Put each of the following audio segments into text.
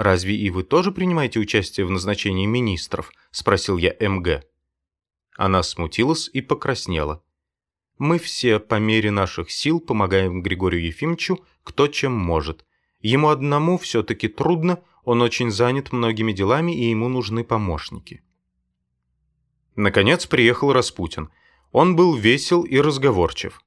«Разве и вы тоже принимаете участие в назначении министров?» – спросил я МГ. Она смутилась и покраснела. «Мы все по мере наших сил помогаем Григорию Ефимовичу, кто чем может. Ему одному все-таки трудно, он очень занят многими делами, и ему нужны помощники». Наконец приехал Распутин. Он был весел и разговорчив.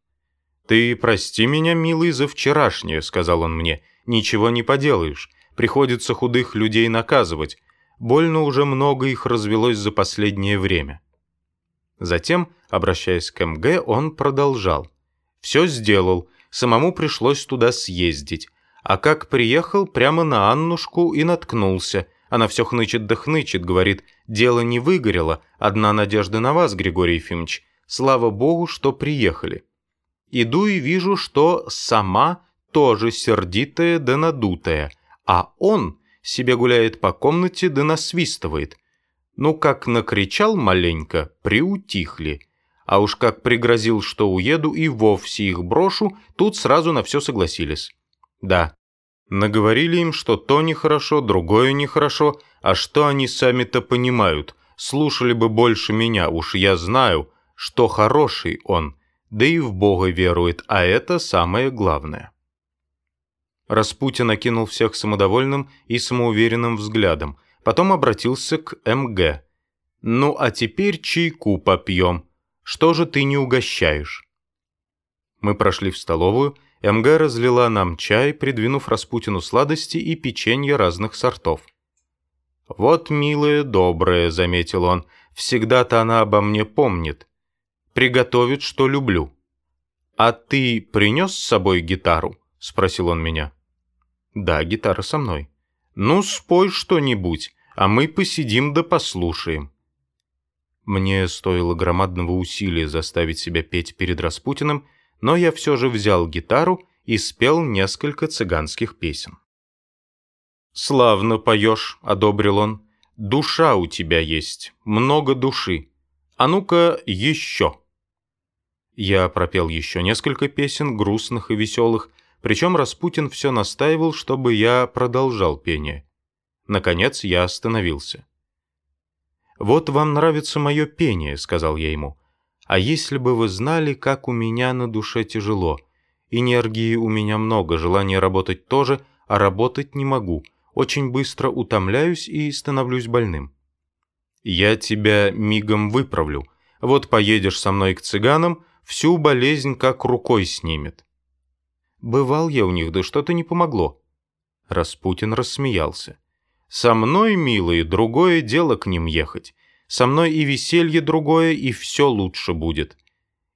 «Ты прости меня, милый, за вчерашнее», — сказал он мне. «Ничего не поделаешь. Приходится худых людей наказывать. Больно уже много их развелось за последнее время». Затем, обращаясь к МГ, он продолжал. «Все сделал. Самому пришлось туда съездить. А как приехал, прямо на Аннушку и наткнулся. Она все хнычет да хнычет, говорит, дело не выгорело, одна надежда на вас, Григорий Ефимович. Слава богу, что приехали. Иду и вижу, что сама тоже сердитая да надутая, а он себе гуляет по комнате да насвистывает. Ну, как накричал маленько, приутихли. А уж как пригрозил, что уеду и вовсе их брошу, тут сразу на все согласились. Да, наговорили им, что то нехорошо, другое нехорошо, а что они сами-то понимают. Слушали бы больше меня, уж я знаю, что хороший он, да и в Бога верует, а это самое главное. Распутин окинул всех самодовольным и самоуверенным взглядом, потом обратился к МГ. «Ну, а теперь чайку попьем. Что же ты не угощаешь?» Мы прошли в столовую, МГ разлила нам чай, придвинув Распутину сладости и печенье разных сортов. «Вот, милая, добрая», — заметил он, — «всегда-то она обо мне помнит приготовит, что люблю. «А ты принес с собой гитару?» — спросил он меня. «Да, гитара со мной». «Ну, спой что-нибудь, а мы посидим да послушаем». Мне стоило громадного усилия заставить себя петь перед Распутиным, но я все же взял гитару и спел несколько цыганских песен. «Славно поешь», — одобрил он. «Душа у тебя есть, много души. А ну-ка еще». Я пропел еще несколько песен, грустных и веселых, причем Распутин все настаивал, чтобы я продолжал пение. Наконец я остановился. «Вот вам нравится мое пение», — сказал я ему. «А если бы вы знали, как у меня на душе тяжело. Энергии у меня много, желания работать тоже, а работать не могу. Очень быстро утомляюсь и становлюсь больным». «Я тебя мигом выправлю. Вот поедешь со мной к цыганам, всю болезнь как рукой снимет. Бывал я у них, да что-то не помогло. Распутин рассмеялся. Со мной, милые, другое дело к ним ехать. Со мной и веселье другое, и все лучше будет.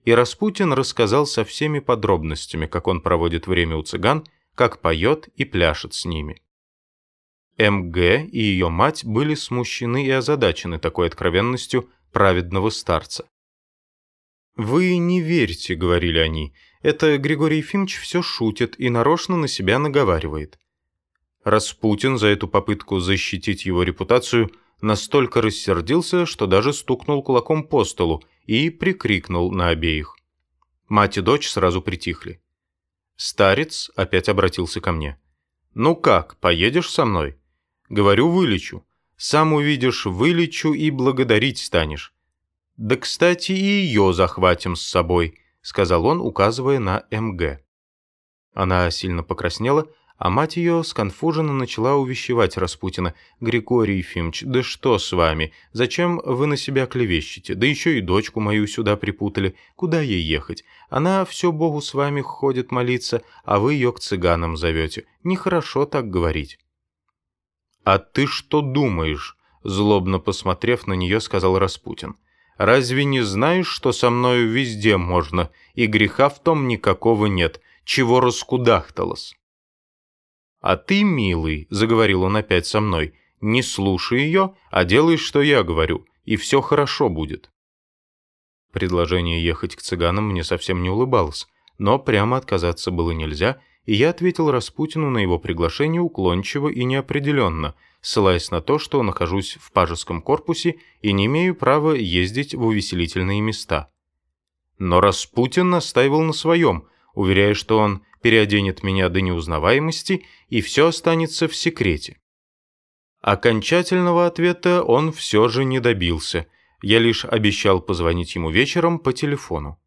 И Распутин рассказал со всеми подробностями, как он проводит время у цыган, как поет и пляшет с ними. МГ и ее мать были смущены и озадачены такой откровенностью праведного старца. «Вы не верьте», — говорили они. «Это Григорий Ефимович все шутит и нарочно на себя наговаривает». Распутин за эту попытку защитить его репутацию настолько рассердился, что даже стукнул кулаком по столу и прикрикнул на обеих. Мать и дочь сразу притихли. Старец опять обратился ко мне. «Ну как, поедешь со мной?» «Говорю, вылечу. Сам увидишь, вылечу и благодарить станешь. «Да, кстати, и ее захватим с собой», — сказал он, указывая на МГ. Она сильно покраснела, а мать ее сконфуженно начала увещевать Распутина. «Григорий Ефимович, да что с вами? Зачем вы на себя клевещете? Да еще и дочку мою сюда припутали. Куда ей ехать? Она все Богу с вами ходит молиться, а вы ее к цыганам зовете. Нехорошо так говорить». «А ты что думаешь?» Злобно посмотрев на нее, сказал Распутин. Разве не знаешь, что со мною везде можно, и греха в том никакого нет, чего раскудахталось?» «А ты, милый», — заговорил он опять со мной, — «не слушай ее, а делай, что я говорю, и все хорошо будет». Предложение ехать к цыганам мне совсем не улыбалось, но прямо отказаться было нельзя, и я ответил Распутину на его приглашение уклончиво и неопределенно — ссылаясь на то, что нахожусь в пажеском корпусе и не имею права ездить в увеселительные места. Но Распутин настаивал на своем, уверяя, что он переоденет меня до неузнаваемости и все останется в секрете. Окончательного ответа он все же не добился. Я лишь обещал позвонить ему вечером по телефону.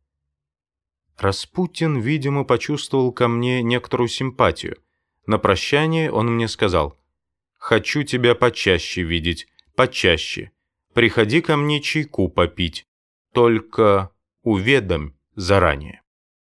Распутин, видимо, почувствовал ко мне некоторую симпатию. На прощание он мне сказал, Хочу тебя почаще видеть, почаще. Приходи ко мне чайку попить. Только уведомь заранее.